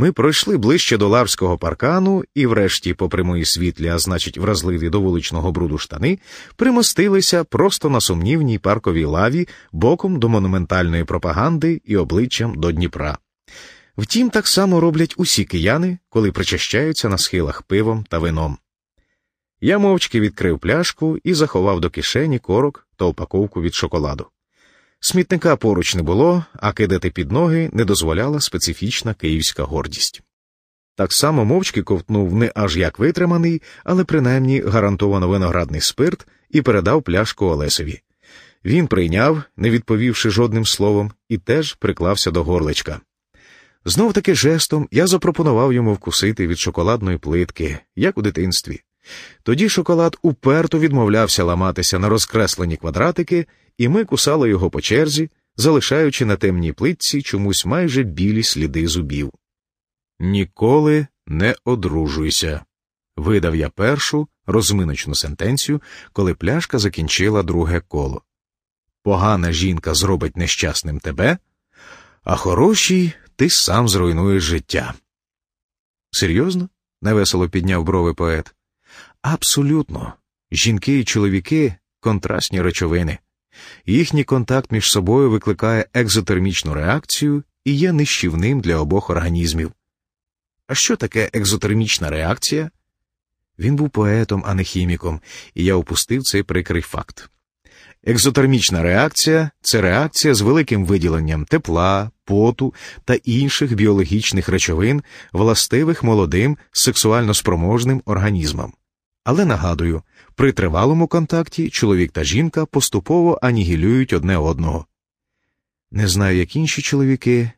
Ми пройшли ближче до лавського паркану і, врешті, по прямої світлі, а значить, вразливі до вуличного бруду штани, примостилися просто на сумнівній парковій лаві боком до монументальної пропаганди і обличчям до Дніпра. Втім, так само роблять усі кияни, коли причащаються на схилах пивом та вином. Я мовчки відкрив пляшку і заховав до кишені корок та упаковку від шоколаду. Смітника поруч не було, а кидати під ноги не дозволяла специфічна київська гордість. Так само мовчки ковтнув не аж як витриманий, але принаймні гарантовано виноградний спирт і передав пляшку Олесові. Він прийняв, не відповівши жодним словом, і теж приклався до горличка. Знов таки жестом я запропонував йому вкусити від шоколадної плитки, як у дитинстві. Тоді шоколад уперто відмовлявся ламатися на розкреслені квадратики, і ми кусали його по черзі, залишаючи на темній плитці чомусь майже білі сліди зубів. Ніколи не одружуйся. Видав я першу розминочну сентенцію, коли пляшка закінчила друге коло. Погана жінка зробить нещасним тебе, а хорошій ти сам зруйнуєш життя. Серйозно? невесело підняв брови поет. Абсолютно. Жінки і чоловіки контрастні речовини. Їхній контакт між собою викликає екзотермічну реакцію і є нищівним для обох організмів. А що таке екзотермічна реакція? Він був поетом, а не хіміком, і я опустив цей прикрий факт. Екзотермічна реакція це реакція з великим виділенням тепла, поту та інших біологічних речовин, властивих молодим сексуально спроможним організмам. Але нагадую, при тривалому контакті чоловік та жінка поступово анігілюють одне одного. Не знаю, як інші чоловіки,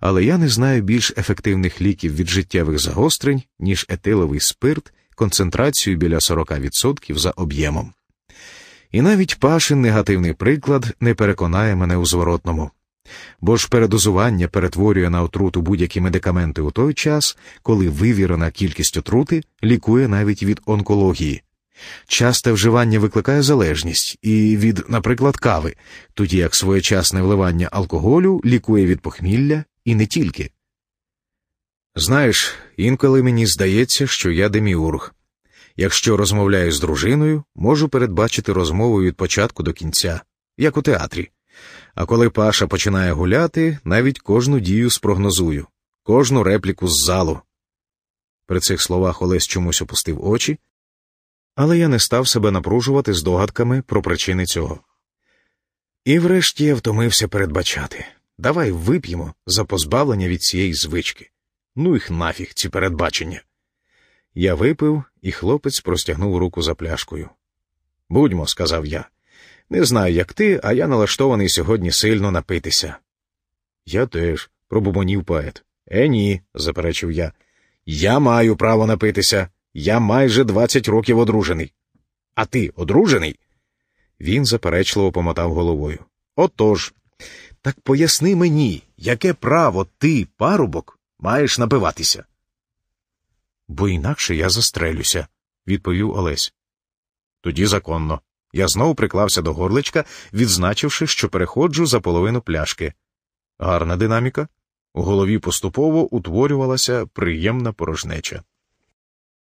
але я не знаю більш ефективних ліків від життєвих загострень, ніж етиловий спирт концентрацією біля 40% за об'ємом. І навіть пашин негативний приклад не переконає мене у зворотному. Бо ж передозування перетворює на отруту будь-які медикаменти у той час, коли вивірена кількість отрути лікує навіть від онкології. Часте вживання викликає залежність і від, наприклад, кави, тоді як своєчасне вливання алкоголю лікує від похмілля і не тільки. Знаєш, інколи мені здається, що я деміург. Якщо розмовляю з дружиною, можу передбачити розмову від початку до кінця, як у театрі. А коли Паша починає гуляти, навіть кожну дію спрогнозую, кожну репліку з залу. При цих словах Олесь чомусь опустив очі, але я не став себе напружувати здогадками про причини цього. І врешті я втомився передбачати давай вип'ємо за позбавлення від цієї звички. Ну їх нафіг ці передбачення. Я випив, і хлопець простягнув руку за пляшкою. Будьмо, сказав я. Не знаю, як ти, а я налаштований сьогодні сильно напитися. Я теж, пробубонів поет. Е, ні, заперечив я. Я маю право напитися. Я майже двадцять років одружений. А ти одружений? Він заперечливо помотав головою. Отож. Так поясни мені, яке право ти, парубок, маєш напиватися? Бо інакше я застрелюся, відповів Олесь. Тоді законно. Я знову приклався до горличка, відзначивши, що переходжу за половину пляшки. Гарна динаміка. У голові поступово утворювалася приємна порожнеча.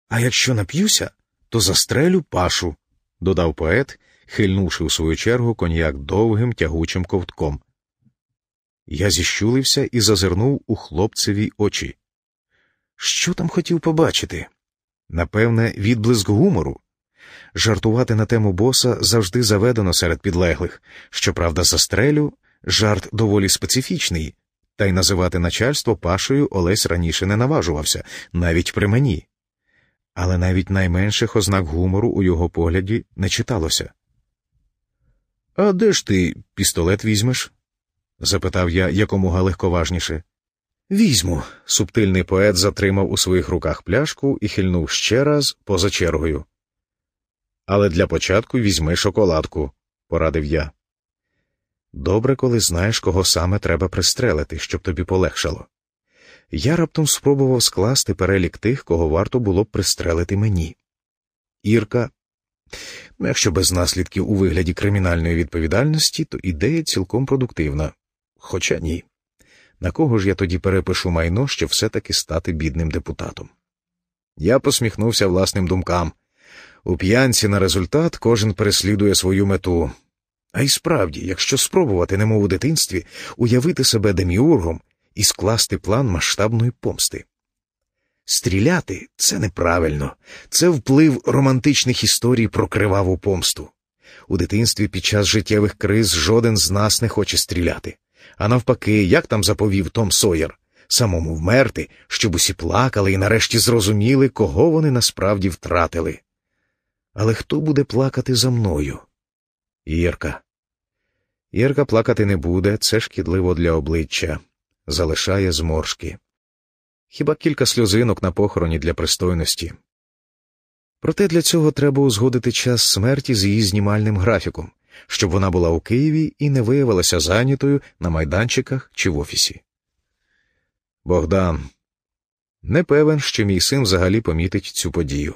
А якщо нап'юся, то застрелю пашу, додав поет, хильнувши у свою чергу коньяк довгим тягучим ковтком. Я зіщулився і зазирнув у хлопцеві очі. Що там хотів побачити? Напевне, відблиск гумору. Жартувати на тему боса завжди заведено серед підлеглих. Щоправда, застрелю жарт доволі специфічний, та й називати начальство пашою Олесь раніше не наважувався, навіть при мені. Але навіть найменших ознак гумору у його погляді не читалося. А де ж ти пістолет візьмеш? запитав я якомога легковажніше. Візьму. Субтильний поет затримав у своїх руках пляшку і хильнув ще раз поза чергою. Але для початку візьми шоколадку, порадив я. Добре, коли знаєш, кого саме треба пристрелити, щоб тобі полегшало. Я раптом спробував скласти перелік тих, кого варто було б пристрелити мені. Ірка, якщо без наслідків у вигляді кримінальної відповідальності, то ідея цілком продуктивна, хоча ні. На кого ж я тоді перепишу майно, щоб все-таки стати бідним депутатом? Я посміхнувся власним думкам. У п'янці на результат кожен переслідує свою мету. А й справді, якщо спробувати, немов у дитинстві, уявити себе деміургом і скласти план масштабної помсти. Стріляти це неправильно, це вплив романтичних історій про криваву помсту. У дитинстві під час життєвих криз жоден з нас не хоче стріляти. А навпаки, як там заповів Том Сойер, самому вмерти, щоб усі плакали і нарешті зрозуміли, кого вони насправді втратили. Але хто буде плакати за мною? Ірка. Ірка плакати не буде, це шкідливо для обличчя, залишає зморшки. Хіба кілька сльозинок на похороні для пристойності. Проте для цього треба узгодити час смерті з її знімальним графіком, щоб вона була у Києві і не виявилася зайнятою на майданчиках чи в офісі. Богдан не певен, що мій син взагалі помітить цю подію.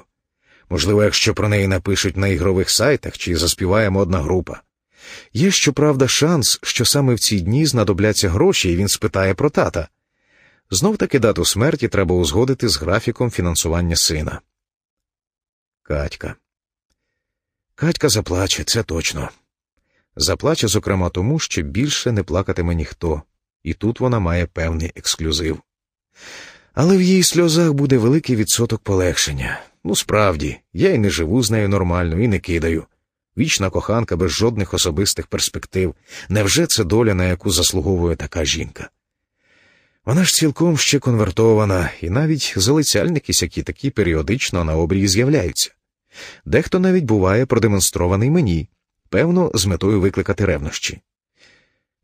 Можливо, якщо про неї напишуть на ігрових сайтах чи заспіває модна група. Є, щоправда, шанс, що саме в ці дні знадобляться гроші, і він спитає про тата. Знов таки дату смерті треба узгодити з графіком фінансування сина. Катька. Катька заплаче, це точно. Заплаче, зокрема, тому, що більше не плакатиме ніхто, і тут вона має певний ексклюзив. Але в її сльозах буде великий відсоток полегшення. Ну, справді, я й не живу з нею нормально і не кидаю. Вічна коханка без жодних особистих перспектив. Невже це доля, на яку заслуговує така жінка? Вона ж цілком ще конвертована, і навіть залицяльники сякі такі періодично на обрії з'являються. Дехто навіть буває продемонстрований мені, певно, з метою викликати ревнощі.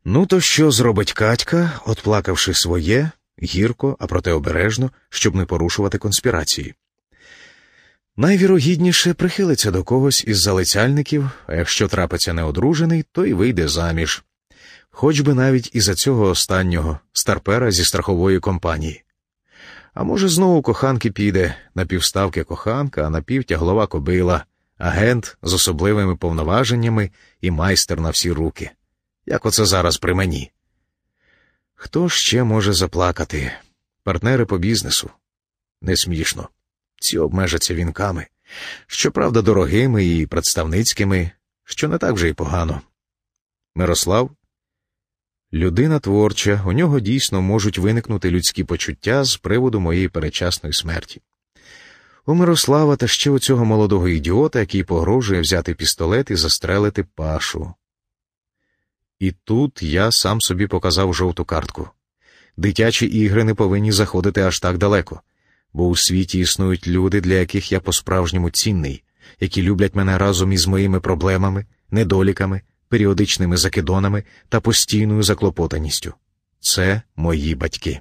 Ну, то що зробить Катька, отплакавши своє, гірко, а проте обережно, щоб не порушувати конспірації? Найвірогідніше прихилиться до когось із залицяльників, а якщо трапиться неодружений, то й вийде заміж, хоч би навіть і за цього останнього старпера зі страхової компанії. А може, знову коханки піде на півставки коханка, а на півтяглова кобила, агент з особливими повноваженнями і майстер на всі руки, як оце зараз при мені. Хто ще може заплакати? Партнери по бізнесу? Не смішно. Ці обмежаться вінками, щоправда, дорогими і представницькими, що не так вже й погано. Мирослав людина творча, у нього дійсно можуть виникнути людські почуття з приводу моєї перечасної смерті. У Мирослава та ще у цього молодого ідіота, який погрожує взяти пістолет і застрелити пашу. І тут я сам собі показав жовту картку. Дитячі ігри не повинні заходити аж так далеко, бо у світі існують люди, для яких я по-справжньому цінний, які люблять мене разом із моїми проблемами, недоліками, періодичними закидонами та постійною заклопотаністю. Це мої батьки.